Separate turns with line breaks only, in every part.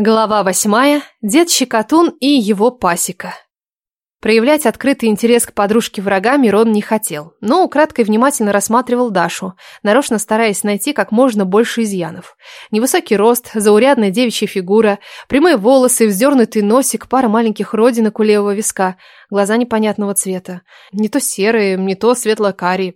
Глава восьмая Дед Щекотун и его пасека. Проявлять открытый интерес к подружке врага Мирон не хотел, но украдкой внимательно рассматривал Дашу, нарочно стараясь найти как можно больше изъянов. Невысокий рост, заурядная девичья фигура, прямые волосы, вздернутый носик, пара маленьких родинок у левого виска, глаза непонятного цвета. Не то серые, не то светло-карие.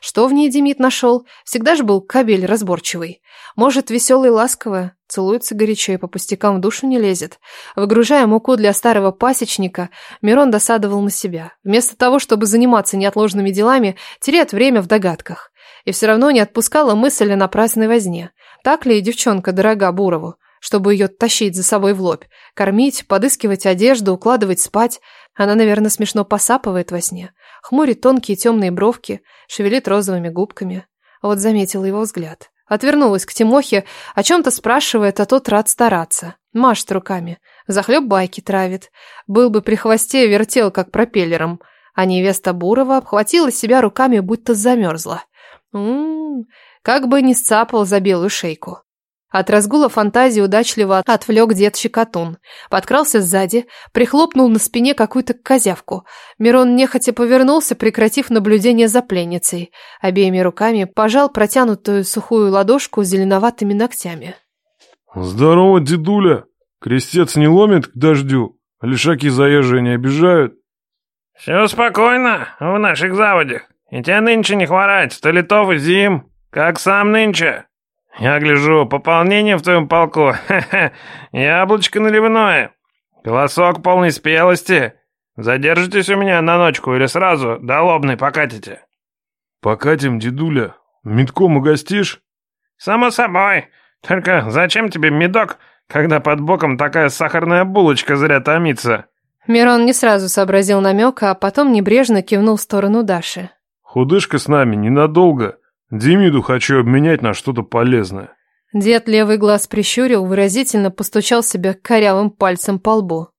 Что в ней Демид нашел? Всегда же был кабель разборчивый. Может, веселый и ласковая? целуется горячо и по пустякам в душу не лезет. Выгружая муку для старого пасечника, Мирон досадовал на себя. Вместо того, чтобы заниматься неотложными делами, теряет время в догадках. И все равно не отпускала мысль о напрасной возне. Так ли девчонка дорога Бурову? чтобы ее тащить за собой в лоб, кормить, подыскивать одежду, укладывать спать. Она, наверное, смешно посапывает во сне, хмурит тонкие темные бровки, шевелит розовыми губками. Вот заметила его взгляд. Отвернулась к Тимохе, о чем-то спрашивает, а тот рад стараться. Машет руками. Захлеб байки травит. Был бы при хвосте вертел, как пропеллером. А невеста Бурова обхватила себя руками, будто замерзла. М м-м, как бы не сцапал за белую шейку. От разгула фантазии удачливо отвлек дед Щекотун. Подкрался сзади, прихлопнул на спине какую-то козявку. Мирон нехотя повернулся, прекратив наблюдение за пленницей. Обеими руками пожал протянутую сухую ладошку с зеленоватыми ногтями.
«Здорово, дедуля! Крестец не ломит к дождю? А лишаки заезжие не обижают?»
«Все спокойно в наших заводях. И тебя нынче не хворать, столетов и зим, как сам нынче!» Я гляжу, пополнение в твоем полку. Яблочко наливное. Голосок полной спелости. Задержитесь у меня на ночку или сразу до лобной покатите.
Покатим, дедуля. Медком угостишь?
Само собой. Только зачем тебе медок, когда под боком такая сахарная булочка зря томится?
Мирон не сразу сообразил намек, а потом небрежно кивнул в сторону Даши.
Худышка с нами ненадолго. Димиду хочу обменять на что-то полезное.
Дед левый глаз прищурил, выразительно постучал себя корявым пальцем по лбу.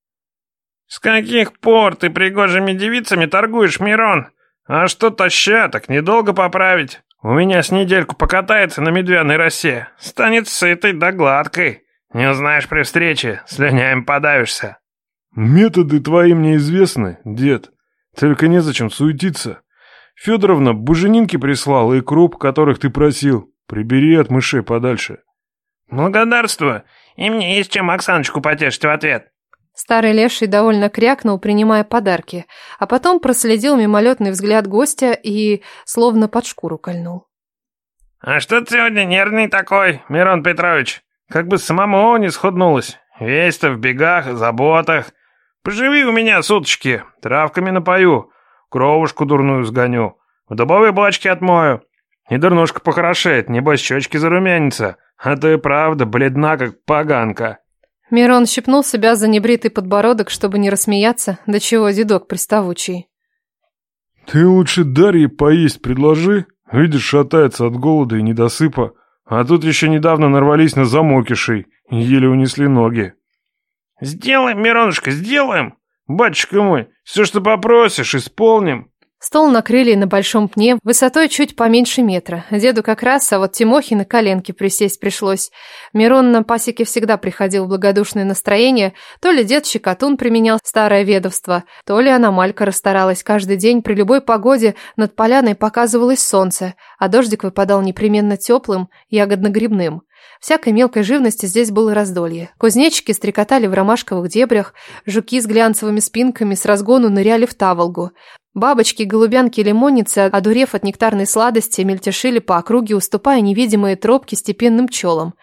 «С каких пор ты пригожими девицами торгуешь, Мирон? А что таща, так недолго поправить. У меня с недельку покатается на медвяной росе, станет сытой да гладкой. Не узнаешь при встрече, слюняем подавишься».
«Методы твои мне известны, дед, только незачем суетиться». Федоровна буженинки прислала и круп, которых ты просил. Прибери от мышей подальше.
Благодарствую, И мне есть чем Оксаночку потешить в ответ.
Старый леший довольно крякнул, принимая подарки, а потом проследил мимолетный взгляд гостя и словно под шкуру кольнул.
«А что ты сегодня нервный такой, Мирон Петрович? Как бы самому не сходнулось. Весь-то в бегах, заботах. Поживи у меня суточки, травками напою кровушку дурную сгоню. В добаве бачки отмою. И дурнушка похорошеет, небось щечки зарумянится. А то и правда бледна, как поганка».
Мирон щипнул себя за небритый подбородок, чтобы не рассмеяться, до чего дедок приставучий.
«Ты лучше Дарье поесть предложи. Видишь, шатается от голода и недосыпа. А тут еще недавно нарвались на замокишей, еле унесли ноги».
«Сделаем, Миронушка, сделаем!» «Батюшка мой, все, что попросишь, исполним!»
Стол накрыли на большом пне, высотой чуть поменьше метра. Деду как раз, а вот Тимохе на коленке присесть пришлось. Мирон на пасеке всегда приходил в благодушное настроение. То ли дед Щекотун применял старое ведовство, то ли аномалька расстаралась. Каждый день при любой погоде над поляной показывалось солнце, а дождик выпадал непременно теплым, ягодно-грибным. Всякой мелкой живности здесь было раздолье. Кузнечики стрекотали в ромашковых дебрях, жуки с глянцевыми спинками с разгону ныряли в таволгу. Бабочки, голубянки, лимонницы, одурев от нектарной сладости, мельтешили по округе, уступая невидимые тропки степенным пчелам.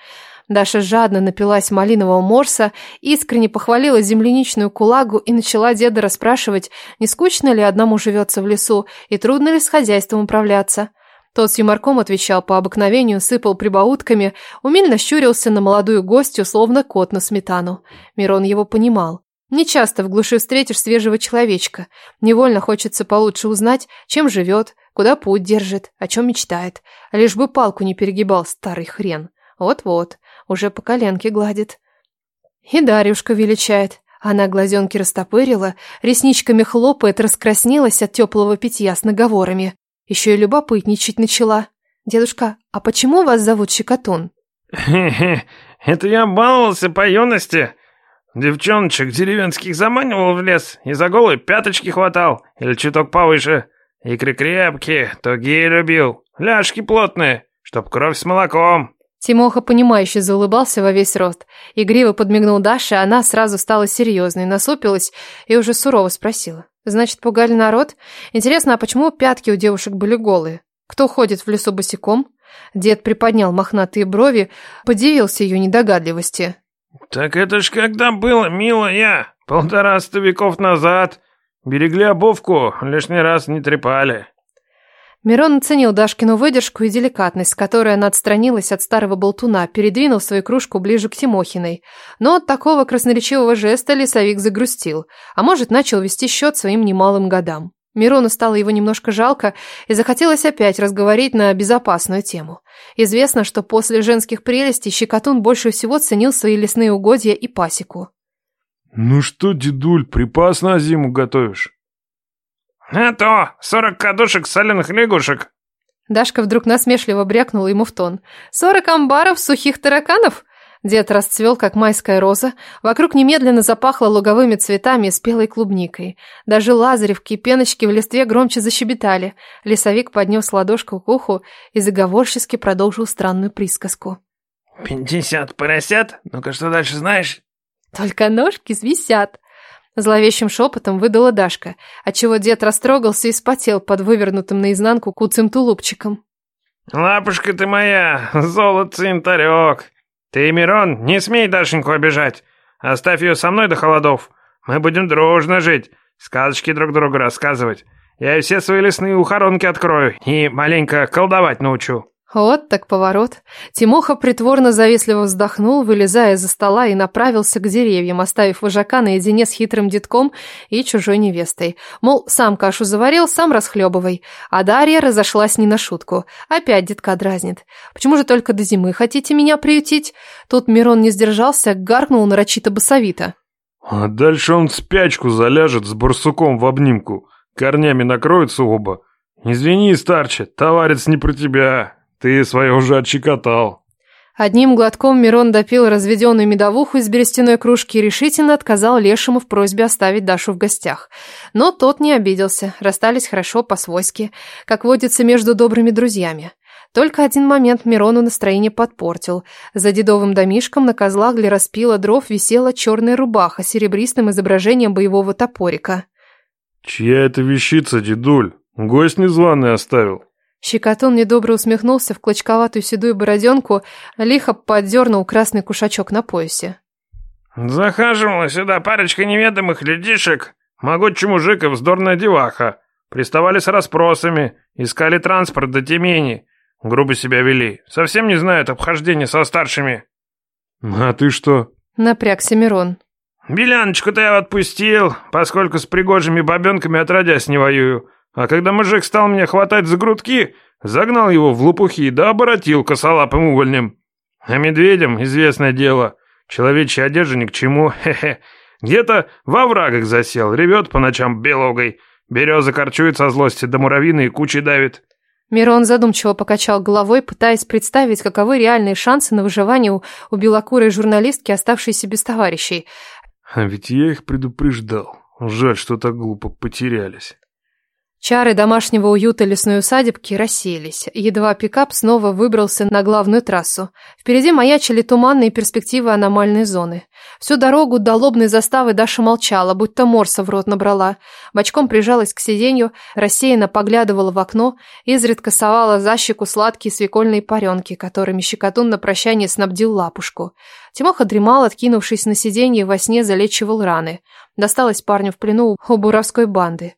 Даша жадно напилась малинового морса, искренне похвалила земляничную кулагу и начала деда расспрашивать, не скучно ли одному живется в лесу и трудно ли с хозяйством управляться. Тот с юморком отвечал по обыкновению, сыпал прибаутками, умильно щурился на молодую гостью, словно кот на сметану. Мирон его понимал. Нечасто в глуши встретишь свежего человечка. Невольно хочется получше узнать, чем живет, куда путь держит, о чем мечтает. Лишь бы палку не перегибал старый хрен. Вот-вот, уже по коленке гладит. И Дарюшка величает. Она глазенки растопырила, ресничками хлопает, раскраснелась от теплого питья с наговорами. Еще и любопытничать начала. «Дедушка, а почему вас зовут Щекотун?»
«Хе-хе, это я баловался по юности». Девчоночек деревенских заманивал в лес и за голые пяточки хватал, или чуток повыше. Икры крепкие, тугие любил, ляжки плотные, чтоб кровь с молоком.
Тимоха, понимающе заулыбался во весь рост. Игриво подмигнул Даше, она сразу стала серьезной, насупилась и уже сурово спросила. «Значит, пугали народ? Интересно, а почему пятки у девушек были голые? Кто ходит в лесу босиком?» Дед приподнял мохнатые брови, подивился ее недогадливости.
Так это ж когда было, милая. Полтора стовиков назад. Берегли обувку, лишний раз не трепали.
Мирон оценил Дашкину выдержку и деликатность, которая она отстранилась от старого болтуна, передвинул свою кружку ближе к Тимохиной. Но от такого красноречивого жеста лесовик загрустил, а может, начал вести счет своим немалым годам. Мирону стало его немножко жалко и захотелось опять разговорить на безопасную тему. Известно, что после женских прелестей Щекотун больше всего ценил свои лесные угодья и пасеку.
«Ну что, дедуль, припас на зиму готовишь?»
а Это! Сорок кадушек соленых лягушек!»
Дашка вдруг насмешливо брякнула ему в тон. «Сорок амбаров сухих тараканов?» Дед расцвел, как майская роза, вокруг немедленно запахло луговыми цветами и спелой клубникой. Даже лазаревки и пеночки в листве громче защебетали. Лесовик поднес ладошку к уху и заговорчески продолжил странную присказку.
«Пятьдесят поросят? Ну-ка, что дальше знаешь?»
«Только ножки свисят», Зловещим шепотом выдала Дашка, отчего дед растрогался и спотел под вывернутым наизнанку куцым тулупчиком.
«Лапушка ты моя, золото янтарек!» Ты, Мирон, не смей Дашеньку обижать. Оставь ее со мной до холодов. Мы будем дружно жить, сказочки друг другу рассказывать. Я и все свои лесные ухоронки открою и маленько колдовать научу».
Вот так поворот. Тимоха притворно завистливо вздохнул, вылезая за стола и направился к деревьям, оставив вожака наедине с хитрым детком и чужой невестой. Мол, сам кашу заварил, сам расхлебывай. А Дарья разошлась не на шутку. Опять детка дразнит. Почему же только до зимы хотите меня приютить? Тут Мирон не сдержался, гаркнул нарочито басовито.
А дальше он в спячку заляжет с барсуком в обнимку. Корнями накроются оба. Извини, старче, товарищ не про тебя ты свое уже отщекотал
Одним глотком Мирон допил разведенную медовуху из берестяной кружки и решительно отказал Лешему в просьбе оставить Дашу в гостях. Но тот не обиделся, расстались хорошо, по-свойски, как водится между добрыми друзьями. Только один момент Мирону настроение подпортил. За дедовым домишком на козлах для распила дров висела черная рубаха с серебристым изображением боевого топорика.
«Чья это вещица, дедуль? Гость незваный оставил».
Щекотун недобро усмехнулся в клочковатую седую бороденку, лихо поддернул красный кушачок на поясе.
«Захаживала сюда парочка неведомых людишек, могучий мужик и вздорная деваха. Приставали с расспросами, искали транспорт до Тимени, грубо себя вели, совсем не знают обхождения со старшими».
«А ты что?»
— напрягся Мирон.
«Беляночку-то я отпустил, поскольку с пригожими бабенками отродясь не воюю. А когда мужик стал меня хватать за грудки, загнал его в лопухи да оборотил косолапым угольным. А медведям известное дело. Человечья одежда ни к чему, хе-хе. Где-то во врагах засел, ревет по ночам белогой. Береза корчует со злости, до муравьины и кучи давит.
Мирон задумчиво покачал головой, пытаясь представить, каковы реальные шансы на выживание у, у белокурой журналистки, оставшейся без товарищей.
А ведь я их предупреждал. Жаль, что так глупо потерялись.
Чары домашнего уюта лесной усадебки расселись. Едва пикап снова выбрался на главную трассу. Впереди маячили туманные перспективы аномальной зоны. Всю дорогу до лобной заставы Даша молчала, будто морса в рот набрала. Бочком прижалась к сиденью, рассеянно поглядывала в окно, изредка совала за щеку сладкие свекольные паренки, которыми щекотун на прощание снабдил лапушку. Тимоха дремал, откинувшись на сиденье, во сне залечивал раны. Досталось парню в плену у буровской банды.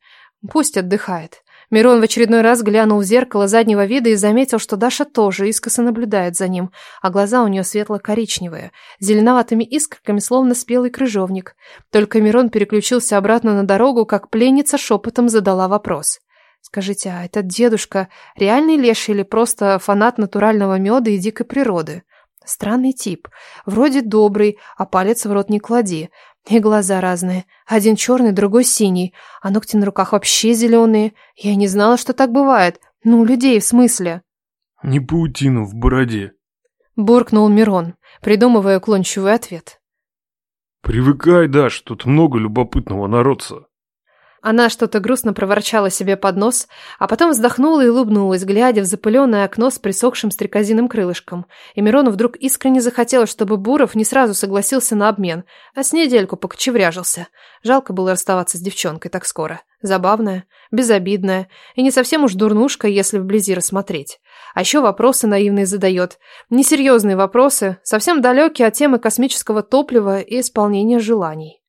Пусть отдыхает. Мирон в очередной раз глянул в зеркало заднего вида и заметил, что Даша тоже искоса наблюдает за ним, а глаза у нее светло-коричневые, зеленоватыми искорками, словно спелый крыжовник. Только Мирон переключился обратно на дорогу, как пленница шепотом задала вопрос. «Скажите, а этот дедушка реальный леший или просто фанат натурального меда и дикой природы?» Странный тип. Вроде добрый, а палец в рот не клади. И глаза разные. Один черный, другой синий. А ногти на руках вообще зеленые. Я не знала, что так бывает. Ну, людей в смысле.
Не паутину в бороде.
Буркнул Мирон, придумывая уклончивый ответ.
Привыкай, Даш, тут много любопытного народца.
Она что-то грустно проворчала себе под нос, а потом вздохнула и улыбнулась, глядя в запыленное окно с присохшим стрекозиным крылышком. И Мирону вдруг искренне захотелось, чтобы Буров не сразу согласился на обмен, а с недельку покочевряжился. Жалко было расставаться с девчонкой так скоро. Забавная, безобидная и не совсем уж дурнушка, если вблизи рассмотреть. А еще вопросы наивные задает. Несерьезные вопросы, совсем далекие от темы космического топлива и исполнения желаний.